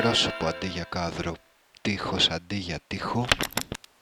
πρόσωπο αντί για κάδρο, τείχος αντί για τείχο.